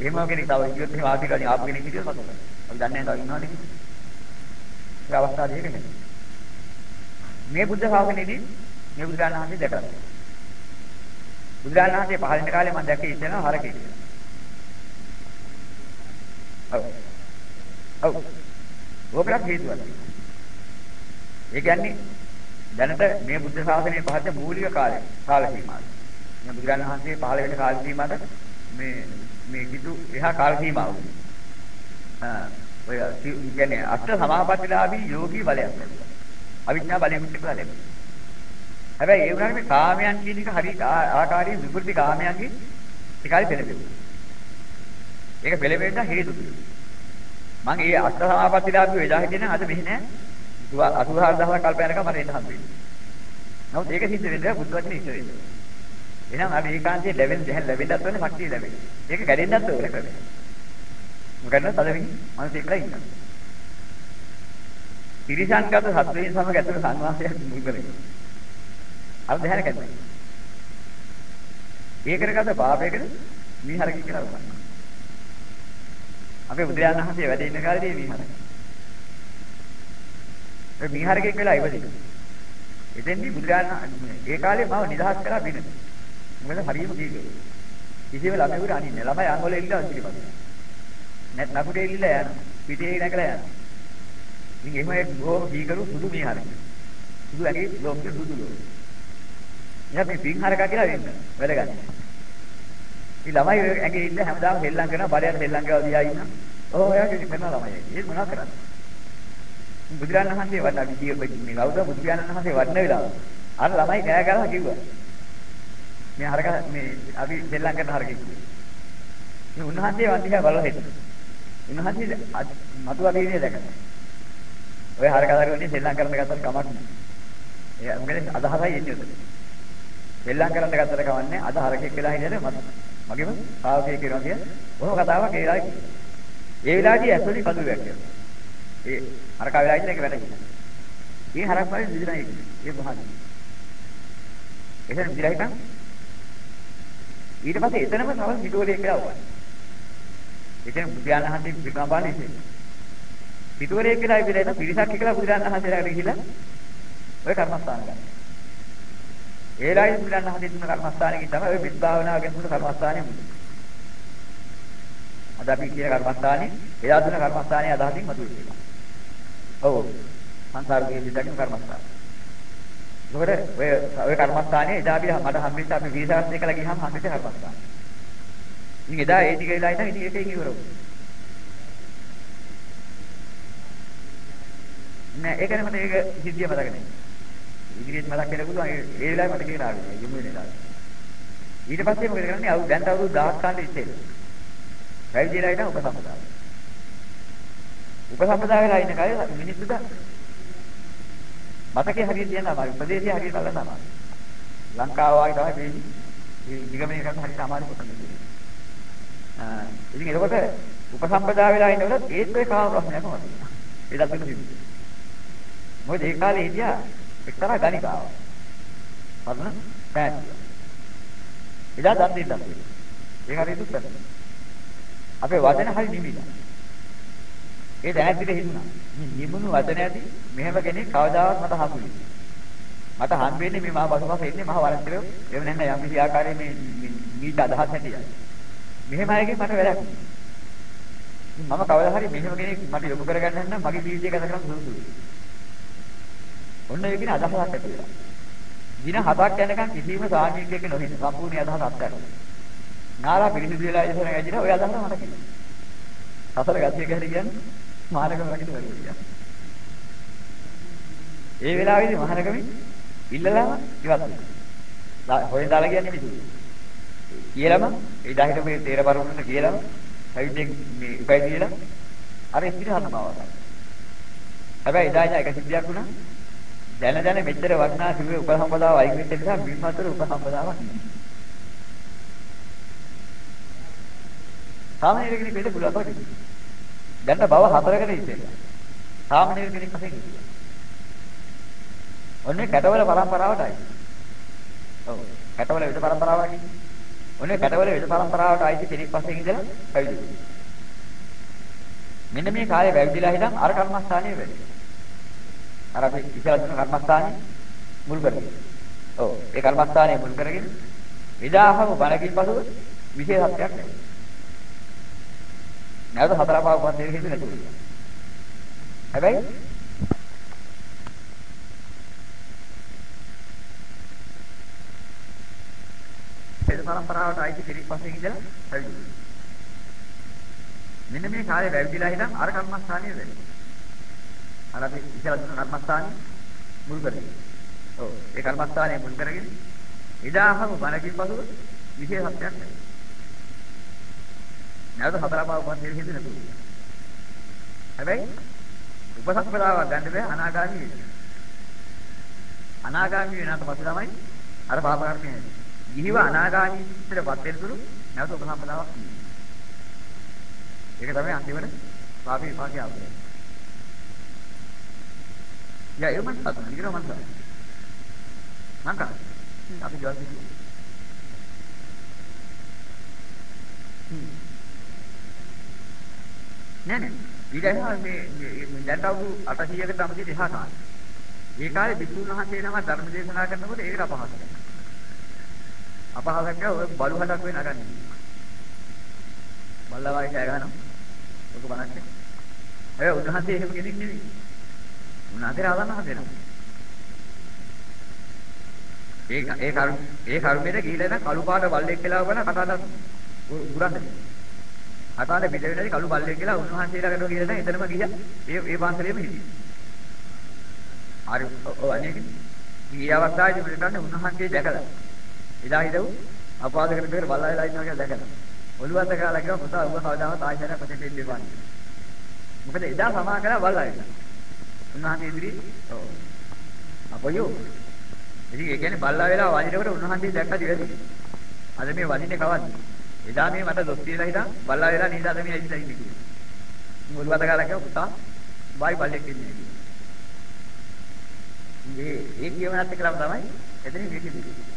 එහෙම කෙනෙක් තව ඉතින් එහෙම ආපිකලින් ආපු කෙනෙක් හිටියොත් මතු කරනවා. අපි දන්නේ නැහැ තව ඉන්නවද කියලා. ඒ අවස්ථාව දෙක නෙමෙයි. මේ බුද්ධ ශාසනයේදී මේ බුදුරජාණන් වහන්සේ දැකලා. බුදුරජාණන් වහන්සේ පහළ වෙන කාලේ මම දැක්කේ ඉතන හරකෙක්. ඔව්. ඔව්. ඕකට හේතුවක්. ඒ කියන්නේ දැනට මේ බුද්ධ ශාසනයේ පහළ මූලික කාලය කාල සීමාව. මේ බුදුරජාණන් වහන්සේ පහළ වෙන කාල සීමාවට මේ මේ කිතු එහා කාල සීමාව. ආ ඔය කියන්නේ අෂ්ට සමාපත්තිලාභී යෝගී බලයක් ලැබුවා. අවිඥා බලයෙන් තිබුණා ලැබුණා. හැබැයි ඒ වුණාට මේ කාමයන් කියන එක හරි ආකාරයේ විකෘති කාමයන්ගේ ඒකයි පෙළඹෙන්නේ. ඒක පෙළඹෙන්න හේතු මම ඒ අෂ්ට සමාපත්තිලාභී වෙලා හිටියේ නම් අද මෙහි නෑ 84000 කල්පයනකම් මට එන්න හම්බෙන්නේ. නමුත් ඒක සිද්ධ වෙන්නේ බුද්ධ වචනේ ඉස්සර වෙන්නේ. එහෙනම් අපි ඒකාන්තයෙන් ලැබෙන දෙයක් ලැබෙන්නත් ඕනේ ශක්තිය ලැබෙන්න. ඒක කැඩෙන්නත් ඕනේ ක්‍රමයක්. මොකද තදවින් මනස එක්කලා ඉන්නවා. තිරිසන්ගත සත්වයන් සමග ඇතුළත සංවාසයක් මුල් කරගෙන. අර දැහැර කැඩෙනවා. ඒකරගත පාපයකට මීහරක කියලා උගන්වනවා. අපේ බුදුරජාණන් වහන්සේ වැඩ ඉන්න කාලේදී මීහරක. ඒ මීහරකෙක් වෙලා ඉවදින. එතෙන්දී බුදුරජාණන් ඒ කාලේ මාව නිදහස් කරලා බින. මොකද හරියම කීකේ. කිසිම ළමයෙකුට අනින්නේ ළමයි අංගවල ඉල්ලනවා පිළිපද. නැත් නපුරේ ඉල්ලලා යනවා. පිටේ නැගලා යනවා. ඉතින් එහෙම ඒ බොහොම කීකරු සුදු මේ හරිය. සුදු ඇගේ ලෝකෙ සුදු ලෝකෙ. එයා මේ පින් හරකා කියලා වෙන්න වැඩ ගන්න. ඉතින් ළමයි ඇගේ ඉන්න හැමදාම හෙල්ලම් කරනවා බරයක් හෙල්ලම් කරලා දිහා ඉන්න. ඔව් එයාගේ කරන ළමයි. ඒක මොනවද කරන්නේ? බුදුරජාණන් වහන්සේ වඩා විදිය මේ ගෞතම බුදුරජාණන් වහන්සේ වඩන වෙලාව අර ළමයි කෑ ගහලා කිව්වා. මේ හරක මේ අපි හෙල්ලම් කරන හරකෙක්. මේ උන්වහන්සේ වන්දිහා බලලා හිටියා. උන්වහන්සේ මතු අධීනේ දැකලා. ඔය හරක දරුවනේ හෙල්ලම් කරන්න ගත්තට කමක් නෑ. ඒ මොකද අදහසයි එන්නේ උතන. හෙල්ලම් කරන්න ගත්තට කමන්නේ අද හරකෙක් වෙලා හිටියද මගේම ශ්‍රාවකයෙක් කියනවා කිය. ඔහොම කතාවක් ඒ වෙලාවේ ඒ වෙලාවේදී ඇස්වලි කඳුලක් කියනවා. ඒ හරක වෙලා ඉන්න එක වැටහිලා. ඒ හරක් වලින් විදිනා ඉන්නේ. ඒ බහන්නේ. එතන විදිලා හිටන් ඊට පස්සේ එතනම තව පිටුවලේ කියලා වුණා. එතන බුදුන් වහන්සේ පිටුම බලන්නේ ඉතින්. පිටුවලේ කියලා ඉවිලා එතන පිරිසක් කියලා බුදුන් වහන්සේලාට ගිහිලා ඔය කර්මස්ථාන ගන්න. ඒ ලායි බුදුන් වහන්සේ දුන්න කර්මස්ථානෙකින් තමයි ඔය විද්භාවනාව ගැන දුන්න කර්මස්ථානෙ මුදු. අද අපි කියන කර්මස්ථානේ එදා දුන්න කර්මස්ථානේ අදහසින් මතුවෙන්නේ. ඔව්. සංසාරයේ විදකින් කර්මස්ථාන. ඒකට ඔය ඔය කර්මස්ථානේ එදා අපි මට හම්බෙච්ච අපි වීසාස් එකලා ගියහම හම්බෙච්ච කර්මස්ථාන. ඉතින් එදා ඒ ටික වෙලා ඉතින් ඉතින් ඒකෙන් ඉවර වුණා. නෑ ඒකනේ මට ඒක සිද්ධිය මතක නෑ. ඉදිරියට මතක් වෙන්න පුළුවන් ඒ වෙලාවේ මට කියලා ආවේ යමු වෙන වෙලාවේ. ඊට පස්සේ මොකද කරන්නේ? අවු දැන් අවුරුදු 1000 කාලෙ ඉස්සෙල්ලා. පැවිදිලා ඉන්න උපසම්පදාව. උපසම්පදා වෙලා ඉන්න කාලේ මිනිස්සු දා මතකේ හරියට තියන්න අමාරුයි. ප්‍රදේශයේ හරියට අල්ලන්න අමාරුයි. ලංකාව වගේ තමයි වෙන්නේ. මේ නිගමනය කරන්න හරියට අමාරු කොටද. ආ ඉතින් එතකොට උපසම්පදා වෙලා ඉන්නකොට ඒත් ඔය කාම ප්‍රශ්නයක් මොකද? ඒ දකින්න තිබුණේ. මොකද ඒ කාලේ හිටියා එක්තරා ගණිකාව. හරිද? පැහැදිලි. එදා දන් දෙන්නත්. ඒක හරියට උත්තර. අපේ වදන හරි නිමිලා. ඒ දැනට හිතුණා. මේ නිමුණු වදන ඇති මෙහෙම කෙනෙක් කවදාවත් මට හම්බුනේ. මට හම්බ වෙන්නේ මේ මහා බසපස ඉන්නේ මහා වරන්තරෝ. එහෙම නැත්නම් යම් කිසි ආකාරයේ මේ මීට අදහස් හැටියට. මෙහෙම අයගෙන් මට වැඩක් නෑ. මම කවදා හරි මෙහෙම කෙනෙක් මට යොමු කරගන්න නම් මගේ ජීවිතය ගත කරන්න සුදුසුයි. ඔන්න ඒ කියන අදහසක් ඇති වෙලා. දින හතක් යනකම් කිසිම සාමීකයක නොහිඳ සම්පූර්ණ අදහසක් අත්හැරලා. නාලා පිරිසිදු වෙලා ඉඳලා ඇවිදින ඔය අදහස මට කිව්වා. හතර ගතිය ගැන කියන්නේ මහානගම රකින්න බැරි කියලා. ඒ වෙලාවේදී මහානගමේ ඉල්ලලාම ඉවත් වුණා. හොයෙන් දාලා කියන්නේ මිසු. කියලාම ඒ දහයට මේ තේර පරිවෘතන කියලාම සයිඩ් එක මේ එකයි කියලා අර ඉතිරිහන බව. හැබැයි එදා එක සිද්ධියක් වුණා. දැන දැන මෙච්චර වර්ණා සිව්වේ උපසම්පදාව අයින් වෙච්ච නිසා බිම්මතර උපසම්පදාවක් නෑ. සාමාන්‍ය කෙනෙක් වෙන්න පුළුවන් කොට. ගන්න බව හතරකට ඉතිරිලා. සාමාන්‍ය කෙනෙක් වශයෙන් ඉතිරිලා. ඔන්නේ කැටවල පරම්පරාවටයි. ඔව්. කැටවල විද පරම්පරාවක් නේ. ඔන්නේ කඩවල වෙද පරම්පරාවට ආйти කෙනෙක් පස්සේ ඉඳලා පැවිදි මෙන්න මේ කාලේ පැවිදිලා හිටන් අර කර්මස්ථානයේ වැඩි. අර අපි ඉස්සරහ කර්මස්ථානයේ මුල් කරගෙන. ඔව් ඒ කර්මස්ථානයේ මුල් කරගෙන විදාහම බලකින් පසුව විශේෂත්වයක් නැහැ. නැවත හතර පහ උපන් දෙවි හිතේ නැතුව. හැබැයි પરම්පරාවට ආйти පිරිපස්සේ ඉඳලා පැවිදි මෙන්න මේ කාලේ පැවිදිලා ඉඳන් අර කර්මස්ථානිය වෙන්නේ. අර අපි ඉස්සරහ කර්මස්ථානිය මුල් කරගෙන. ඔව් ඒ කර්මස්ථානිය මුල් කරගෙන ඉදාහම බණකින් පසුව විශේෂත්වයක් නැහැ. නැවත හතරපාව උපන්දිර හිතේ නැතුව. හැබැයි උපසම්පදාවක් ගන්න බෑ අනාගාමී වෙන්න. අනාගාමී වෙනාට පස්සේ තමයි අර පාප කර්මය එන්නේ. ගිහිව අනාගාමී ඉස්සරපත් වෙනතුරු නැවත උපසම්පදාවක් තියෙනවා. ඒක තමයි අන්තිමට පාපී විපාකය ආවේ. යා ඒ මන්ට අතන ඉගෙන මන්ට. මන්ට. අපි ජවාබ් දෙන්න. හ්ම් නෑ නෑ. ඊට එහා මේ දැන් අවුරුදු 800කට අමතිට එහා කාලේ. ඒ කාලේ බිසුන් වහන්සේ නම ධර්ම දේශනා කරනකොට ඒකට අපහාස කරනවා. අපහසක් කියලා ඔය බලු හඩක් වෙ නගන්නේ. බල්ලා වගේ කෑ ගහනවා. ඔක බලන්න. අය උන්වහන්සේ එහෙම කෙනෙක් නෙවෙයි. උන්වහන්සේ රාදන්න හදෙනවා. ඒ ඒ කර්ම ඒ කර්මෙට ගිහිල්ලා නම් කළු පාට බල්ලෙක් කියලා වුණා කතාවට ගුරන්නේ. කතාවේ පිට වෙනදී කළු බල්ලෙක් කියලා උන්වහන්සේලා කරනවා කියලා නම් එතනම ගියා. ඒ ඒ පාන්සලේම හිටියේ. හරි ඔව් අනේක ගිය අවස්ථාවේදී මම කියන්නේ උන්වහන්සේ දැකලා. එදා හිටව අපවාද කරන දෙයට බල්ලා වෙලා ඉන්නවා කියලා දැකලා. ඔළුවත් කාලා කිව්වා පුතා උඹ කවදාවත් ආයෙත් කොටෙට ඉන්න එපා. මොකද එදා සමා කරලා බල්ලා වෙලා. උන්වහන්සේ ඉදිරියේ ඔව්. අපයෝ ඉතින් ඒ කියන්නේ බල්ලා වෙලා වදිනකොට උන්වහන්සේ දැක්කද වැඩි. අද මේ වදින්නේ කවද්ද? එදා මේ මට දොස් කියලා හිටන් බල්ලා වෙලා නේද අද මේ ඇවිල්ලා ඉන්නේ කියලා. මුල්වත කාලා කිව්වා පුතා බයි බල්ලෙක් ඉන්නේ කියලා. මේ ඒ කියවනත් එක්කම තමයි එතනින් මේක දිගට.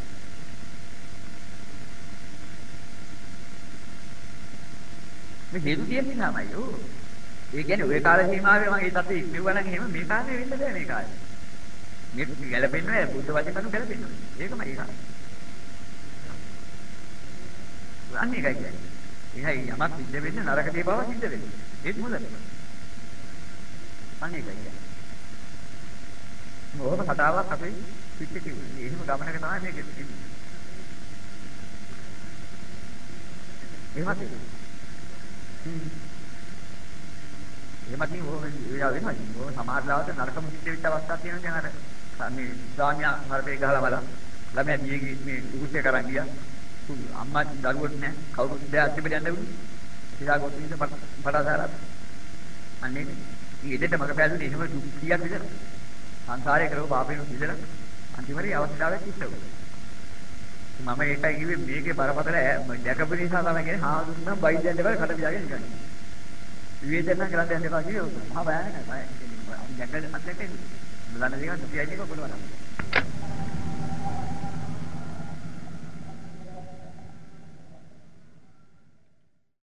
මේ හේතු තියෙන්නේ නමයි යෝ. ඒ කියන්නේ ওই කාල සීමාවේ මම ඒ තත්ත්වෙ ඉක්මවුවා නම් එහෙම මේ කාලේ වෙන්න බෑ මේ කාලේ. මේ ගැළපෙන්නේ බුද්ධ වචනකම ගැළපෙන්නේ. ඒකමයි ඒක. අන්නේ එකයි කියන්නේ. එහෙයි යමක් සිද්ධ වෙන්නේ නරක දේ බව සිද්ධ වෙන්නේ. ඒත් මුලද. අන්නේ එකයි කියන්නේ. මොහොම කතාවක් අපේ පිටේ කිව්වේ. එහෙම ගමනක තමයි මේක තියෙන්නේ. එහෙමත් හ්ම්. එහෙමත් නේ ඕක වෙලා වෙනවා. ඕක සමහර ලාවට නරකම සිද්ධ වෙච්ච අවස්ථාවක් තියෙනවා දැන් අර මේ ස්වාමියා හරපේ ගහලා බලලා ළමයා දියේ මේ උකුස්සේ කරන් ගියා. අම්මා දරුවොත් නෑ කවුරුත් දෙයක් තිබෙන්නේ නැන්නේ. ඉතිලා ගොත් ඉඳ පටාදාලා. අන්නේ ඊටට මග පැල්ලේ එහෙම කීයක් විතර. සංසාරේ කරව පාපේන විතර අන්තිමට අවස්ථාවක් ඉස්සෙව්වා. මම ඒකයි කිව්වේ මේකේ බරපතල දැකපු නිසා තමයි කියන්නේ හාමුදුරුවෝ බයිදෙන් දෙවල් කට පියාගෙන නිකන්. විවේචන කරන්න යන්න එපා කිව්වේ මහා බයන්නේ නැහැ. දැකලා අත්දැකෙන්නේ. බලන්න දෙයක් තියන්නේ කොහොමද?